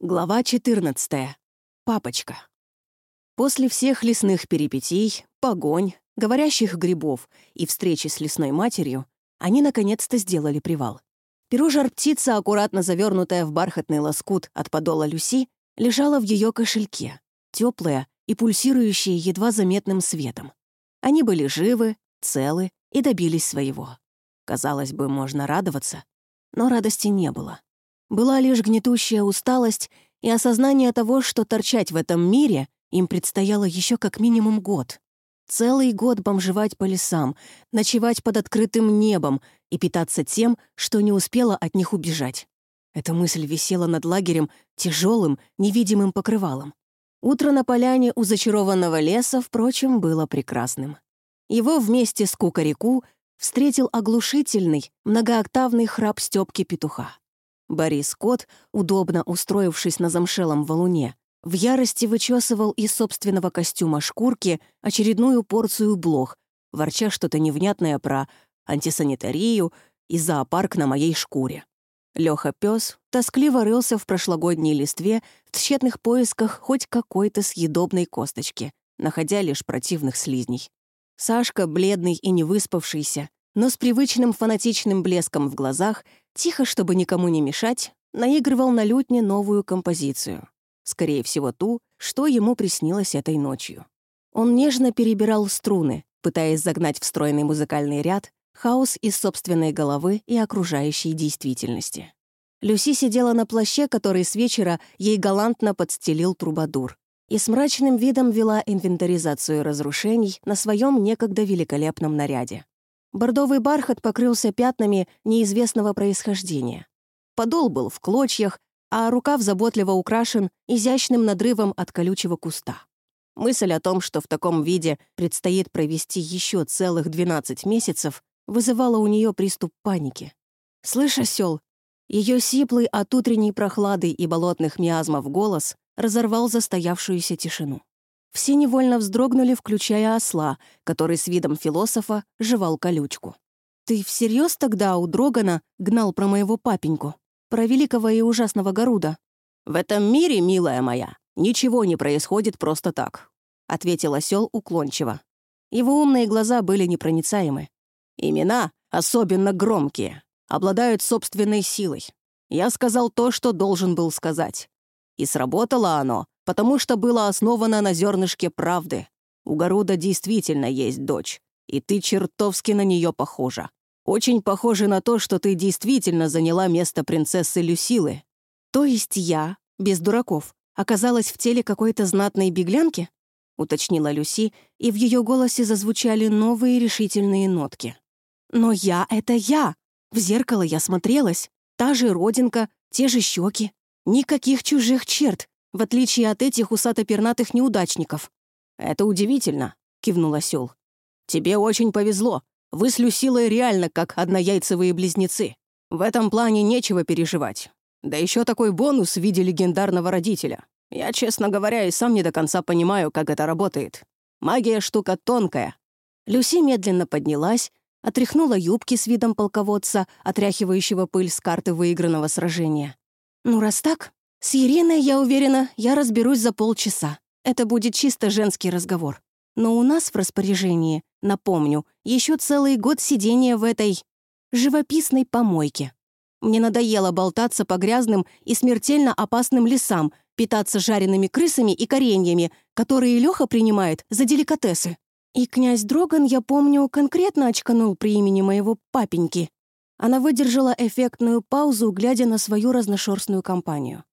Глава 14. Папочка. После всех лесных перипетий, погонь, говорящих грибов и встречи с лесной матерью, они наконец-то сделали привал. Перо жар-птица, аккуратно завернутая в бархатный лоскут от подола Люси, лежала в ее кошельке, теплая и пульсирующая едва заметным светом. Они были живы, целы и добились своего. Казалось бы, можно радоваться, но радости не было. Была лишь гнетущая усталость и осознание того, что торчать в этом мире им предстояло еще как минимум год. Целый год бомжевать по лесам, ночевать под открытым небом и питаться тем, что не успела от них убежать. Эта мысль висела над лагерем тяжелым, невидимым покрывалом. Утро на поляне у зачарованного леса, впрочем, было прекрасным. Его вместе с кукареку встретил оглушительный, многооктавный храп Стёпки петуха. Борис Кот, удобно устроившись на замшелом валуне, в ярости вычесывал из собственного костюма шкурки очередную порцию блох, ворча что-то невнятное про антисанитарию и зоопарк на моей шкуре. Лёха пес тоскливо рылся в прошлогодней листве в тщетных поисках хоть какой-то съедобной косточки, находя лишь противных слизней. Сашка, бледный и невыспавшийся, но с привычным фанатичным блеском в глазах, тихо, чтобы никому не мешать, наигрывал на лютне новую композицию. Скорее всего, ту, что ему приснилось этой ночью. Он нежно перебирал струны, пытаясь загнать в стройный музыкальный ряд хаос из собственной головы и окружающей действительности. Люси сидела на плаще, который с вечера ей галантно подстелил трубадур, и с мрачным видом вела инвентаризацию разрушений на своем некогда великолепном наряде. Бордовый бархат покрылся пятнами неизвестного происхождения. Подол был в клочьях, а рукав заботливо украшен изящным надрывом от колючего куста. Мысль о том, что в таком виде предстоит провести еще целых 12 месяцев, вызывала у нее приступ паники. «Слышь, осел, ее сиплый от утренней прохлады и болотных миазмов голос разорвал застоявшуюся тишину. Все невольно вздрогнули, включая осла, который с видом философа жевал колючку. «Ты всерьез тогда у Дрогана гнал про моего папеньку? Про великого и ужасного Горуда?» «В этом мире, милая моя, ничего не происходит просто так», — ответил осел уклончиво. Его умные глаза были непроницаемы. «Имена, особенно громкие, обладают собственной силой. Я сказал то, что должен был сказать. И сработало оно, потому что было основано на зернышке правды. У Гаруда действительно есть дочь, и ты чертовски на нее похожа. Очень похоже на то, что ты действительно заняла место принцессы Люсилы. То есть я, без дураков, оказалась в теле какой-то знатной беглянки? уточнила Люси, и в ее голосе зазвучали новые решительные нотки. «Но я — это я! В зеркало я смотрелась. Та же родинка, те же щеки. Никаких чужих черт, в отличие от этих усато-пернатых неудачников. «Это удивительно», — кивнул осел. «Тебе очень повезло. Вы с Люсилой реально как однояйцевые близнецы. В этом плане нечего переживать. Да еще такой бонус в виде легендарного родителя. Я, честно говоря, и сам не до конца понимаю, как это работает. Магия — штука тонкая». Люси медленно поднялась, отряхнула юбки с видом полководца, отряхивающего пыль с карты выигранного сражения. «Ну, раз так, с Ириной, я уверена, я разберусь за полчаса. Это будет чисто женский разговор. Но у нас в распоряжении, напомню, еще целый год сидения в этой живописной помойке. Мне надоело болтаться по грязным и смертельно опасным лесам, питаться жареными крысами и кореньями, которые Леха принимает за деликатесы. И князь Дроган, я помню, конкретно очканул при имени моего папеньки. Она выдержала эффектную паузу, глядя на свою разношерстную компанию.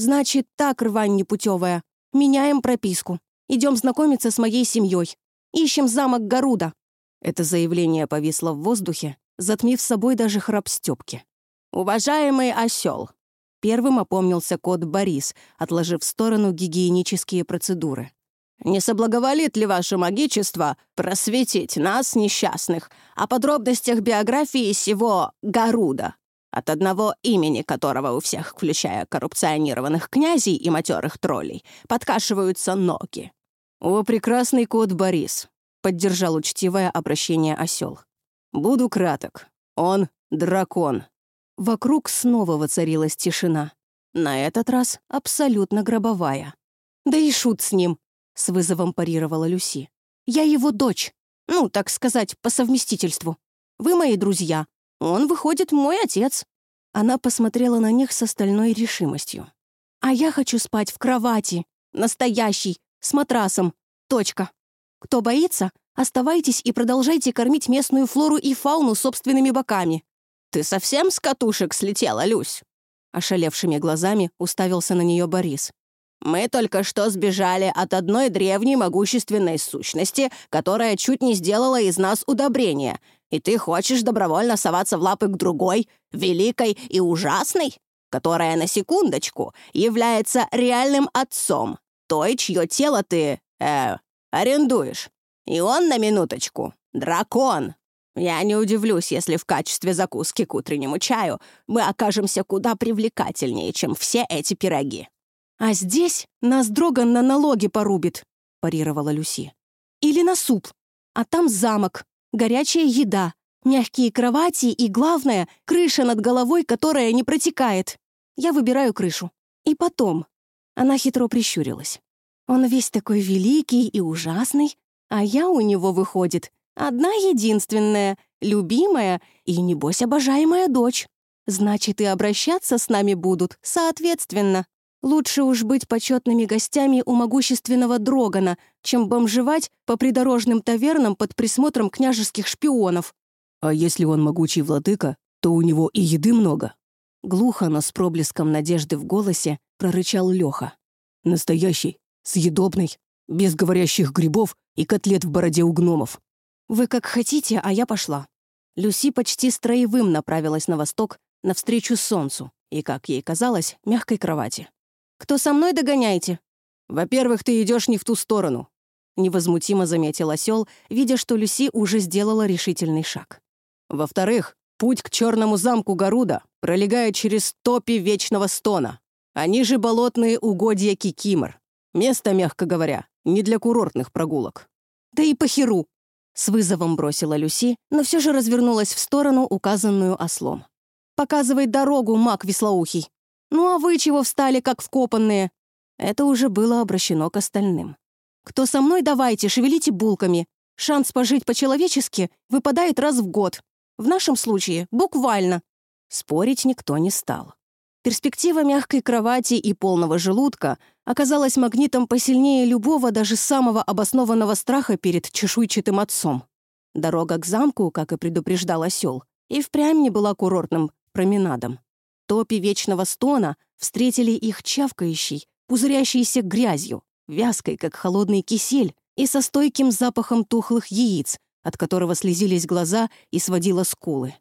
«Значит так, рвань непутевая. Меняем прописку. Идем знакомиться с моей семьей. Ищем замок Гаруда». Это заявление повисло в воздухе, затмив собой даже храп Стёпки. «Уважаемый осел, Первым опомнился кот Борис, отложив в сторону гигиенические процедуры. «Не соблаговолит ли ваше магичество просветить нас, несчастных, о подробностях биографии сего Гаруда?» От одного имени которого у всех, включая коррупционированных князей и матерых троллей, подкашиваются ноги. «О, прекрасный кот Борис!» — поддержал учтивое обращение осел. «Буду краток. Он — дракон». Вокруг снова воцарилась тишина. На этот раз абсолютно гробовая. «Да и шут с ним», — с вызовом парировала Люси. «Я его дочь. Ну, так сказать, по совместительству. Вы мои друзья. Он, выходит, мой отец». Она посмотрела на них с остальной решимостью. «А я хочу спать в кровати. Настоящий, с матрасом. Точка. Кто боится, оставайтесь и продолжайте кормить местную флору и фауну собственными боками». «Ты совсем с катушек слетела, Люсь?» Ошалевшими глазами уставился на нее Борис. «Мы только что сбежали от одной древней могущественной сущности, которая чуть не сделала из нас удобрение. И ты хочешь добровольно соваться в лапы к другой, великой и ужасной, которая, на секундочку, является реальным отцом, той, чье тело ты, э, арендуешь. И он, на минуточку, дракон, я не удивлюсь, если в качестве закуски к утреннему чаю мы окажемся куда привлекательнее, чем все эти пироги». «А здесь нас Дроган на налоги порубит», — парировала Люси. «Или на суп. А там замок, горячая еда, мягкие кровати и, главное, крыша над головой, которая не протекает. Я выбираю крышу. И потом...» Она хитро прищурилась. «Он весь такой великий и ужасный, а я у него, выходит, Одна единственная, любимая и, небось, обожаемая дочь. Значит, и обращаться с нами будут соответственно. Лучше уж быть почетными гостями у могущественного Дрогана, чем бомжевать по придорожным тавернам под присмотром княжеских шпионов. А если он могучий владыка, то у него и еды много. Глухо, но с проблеском надежды в голосе прорычал Леха. Настоящий, съедобный, без говорящих грибов и котлет в бороде у гномов. «Вы как хотите, а я пошла». Люси почти строевым направилась на восток, навстречу солнцу и, как ей казалось, мягкой кровати. «Кто со мной догоняйте?» «Во-первых, ты идешь не в ту сторону», — невозмутимо заметил осел, видя, что Люси уже сделала решительный шаг. «Во-вторых, путь к черному замку Гаруда пролегает через топи Вечного Стона, а ниже болотные угодья Кикимор. Место, мягко говоря, не для курортных прогулок». «Да и похеру!» С вызовом бросила Люси, но все же развернулась в сторону, указанную ослом. «Показывай дорогу, маг веслоухий! Ну а вы чего встали, как вкопанные?» Это уже было обращено к остальным. «Кто со мной, давайте, шевелите булками. Шанс пожить по-человечески выпадает раз в год. В нашем случае буквально». Спорить никто не стал. Перспектива мягкой кровати и полного желудка оказалась магнитом посильнее любого, даже самого обоснованного страха перед чешуйчатым отцом. Дорога к замку, как и предупреждал осел, и впрямь не была курортным променадом. Топи Вечного Стона встретили их чавкающей, пузырящейся грязью, вязкой, как холодный кисель, и со стойким запахом тухлых яиц, от которого слезились глаза и сводило скулы.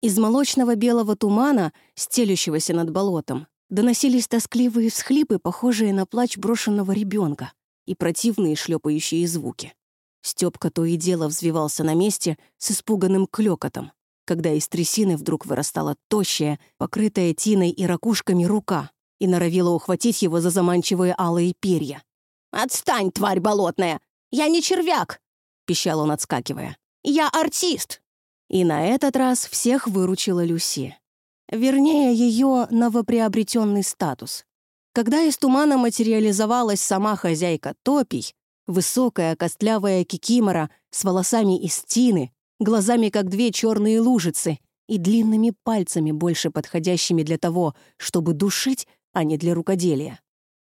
Из молочного белого тумана, стелющегося над болотом, доносились тоскливые всхлипы, похожие на плач брошенного ребенка, и противные шлепающие звуки. Степка то и дело взвивался на месте с испуганным клёкотом, когда из трясины вдруг вырастала тощая, покрытая тиной и ракушками рука и норовила ухватить его за заманчивые алые перья. «Отстань, тварь болотная! Я не червяк!» — пищал он, отскакивая. «Я артист!» И на этот раз всех выручила Люси. Вернее, ее новоприобретенный статус. Когда из тумана материализовалась сама хозяйка Топий, высокая костлявая кикимора с волосами из тины, глазами как две черные лужицы и длинными пальцами, больше подходящими для того, чтобы душить, а не для рукоделия.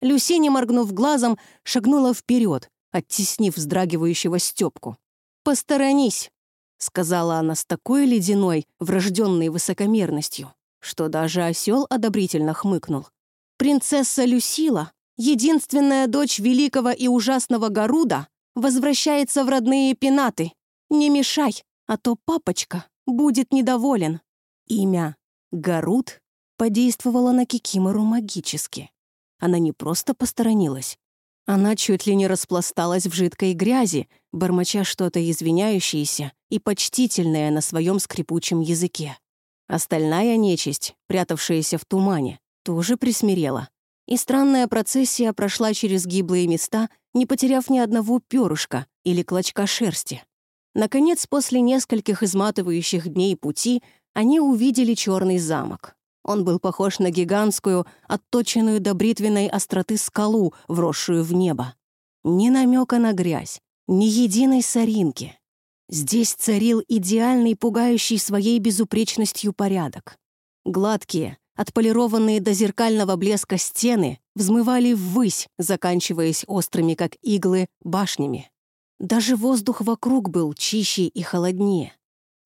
Люси, не моргнув глазом, шагнула вперед, оттеснив вздрагивающего Степку. «Посторонись!» — сказала она с такой ледяной, врожденной высокомерностью, что даже осел одобрительно хмыкнул. «Принцесса Люсила, единственная дочь великого и ужасного Гаруда, возвращается в родные пенаты. Не мешай, а то папочка будет недоволен». Имя Гаруд подействовало на Кикимору магически. Она не просто посторонилась, она чуть ли не распласталась в жидкой грязи, бормоча что-то извиняющееся и почтительное на своем скрипучем языке. Остальная нечисть, прятавшаяся в тумане, тоже присмирела. И странная процессия прошла через гиблые места, не потеряв ни одного перышка или клочка шерсти. Наконец, после нескольких изматывающих дней пути, они увидели черный замок. Он был похож на гигантскую, отточенную до бритвенной остроты скалу, вросшую в небо. Ни намека на грязь, ни единой соринки. Здесь царил идеальный, пугающий своей безупречностью порядок. Гладкие, отполированные до зеркального блеска стены взмывали ввысь, заканчиваясь острыми, как иглы, башнями. Даже воздух вокруг был чище и холоднее.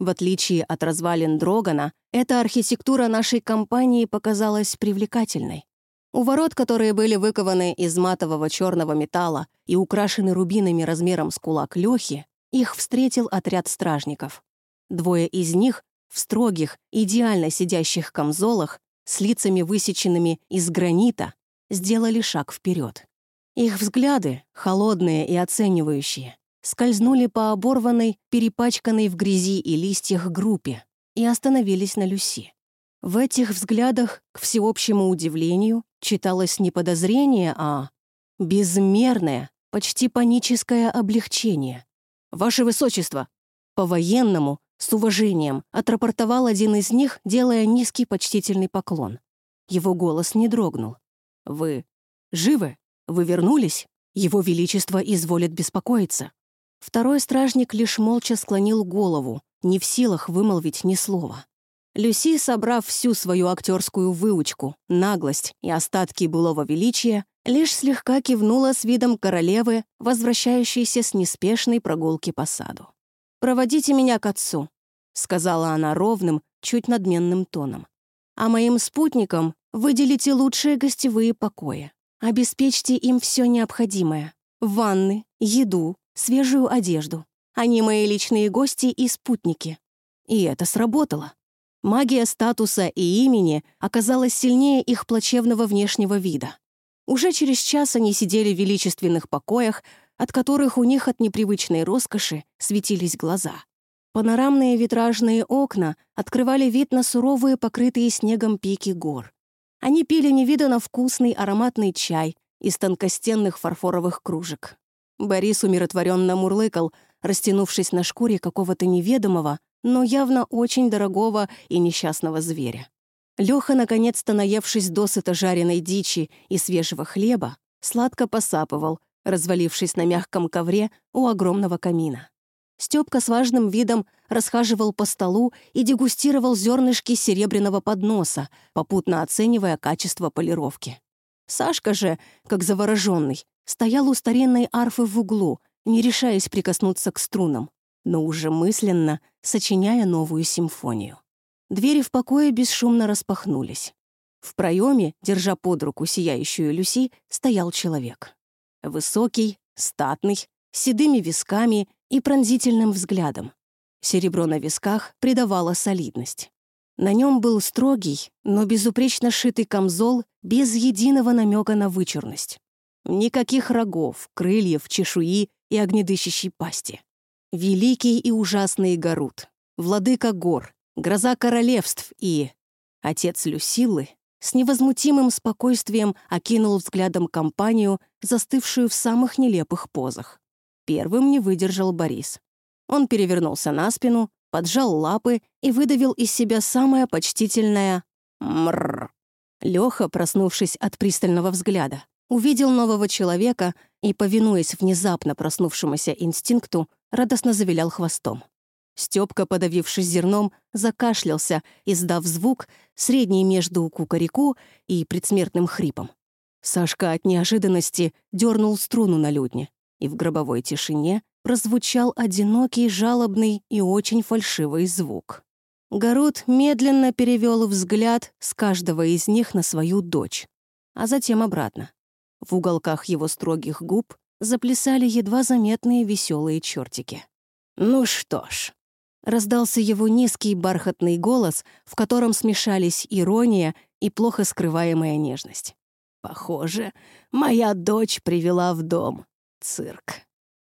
В отличие от развалин Дрогана, эта архитектура нашей компании показалась привлекательной. У ворот, которые были выкованы из матового черного металла и украшены рубинами размером с кулак Лёхи, их встретил отряд стражников. Двое из них в строгих, идеально сидящих камзолах с лицами высеченными из гранита сделали шаг вперед. Их взгляды, холодные и оценивающие, скользнули по оборванной, перепачканной в грязи и листьях группе и остановились на Люси. В этих взглядах, к всеобщему удивлению, читалось не подозрение, а безмерное, почти паническое облегчение. «Ваше Высочество!» По-военному, с уважением, отрапортовал один из них, делая низкий почтительный поклон. Его голос не дрогнул. «Вы живы? Вы вернулись? Его Величество изволит беспокоиться». Второй стражник лишь молча склонил голову, не в силах вымолвить ни слова. Люси, собрав всю свою актерскую выучку, наглость и остатки былого величия, лишь слегка кивнула с видом королевы, возвращающейся с неспешной прогулки по саду. «Проводите меня к отцу», — сказала она ровным, чуть надменным тоном. «А моим спутникам выделите лучшие гостевые покои. Обеспечьте им все необходимое — ванны, еду, свежую одежду. Они мои личные гости и спутники». И это сработало. Магия статуса и имени оказалась сильнее их плачевного внешнего вида. Уже через час они сидели в величественных покоях, от которых у них от непривычной роскоши светились глаза. Панорамные витражные окна открывали вид на суровые, покрытые снегом пики гор. Они пили невиданно вкусный ароматный чай из тонкостенных фарфоровых кружек. Борис умиротворенно мурлыкал, растянувшись на шкуре какого-то неведомого, но явно очень дорогого и несчастного зверя. Лёха, наконец-то наевшись досыта жареной дичи и свежего хлеба, сладко посапывал, развалившись на мягком ковре у огромного камина. Стёпка с важным видом расхаживал по столу и дегустировал зернышки серебряного подноса, попутно оценивая качество полировки. Сашка же, как завороженный, стоял у старинной арфы в углу, не решаясь прикоснуться к струнам, но уже мысленно сочиняя новую симфонию. Двери в покое бесшумно распахнулись. В проеме, держа под руку сияющую Люси, стоял человек. Высокий, статный, с седыми висками и пронзительным взглядом. Серебро на висках придавало солидность. На нем был строгий, но безупречно шитый камзол без единого намека на вычурность. Никаких рогов, крыльев, чешуи и огнедыщащей пасти. Великий и ужасный Гарут, владыка гор, гроза королевств и... Отец Люсилы с невозмутимым спокойствием окинул взглядом компанию, застывшую в самых нелепых позах. Первым не выдержал Борис. Он перевернулся на спину, поджал лапы и выдавил из себя самое почтительное «мрррр». Лёха, проснувшись от пристального взгляда, увидел нового человека и, повинуясь внезапно проснувшемуся инстинкту, радостно завилял хвостом. Стёпка, подавившись зерном, закашлялся, издав звук, средний между кукареку и предсмертным хрипом. Сашка от неожиданности дернул струну на людне, и в гробовой тишине прозвучал одинокий, жалобный и очень фальшивый звук. Город медленно перевел взгляд с каждого из них на свою дочь, а затем обратно. В уголках его строгих губ заплясали едва заметные веселые чертики. «Ну что ж», Раздался его низкий бархатный голос, в котором смешались ирония и плохо скрываемая нежность. «Похоже, моя дочь привела в дом цирк».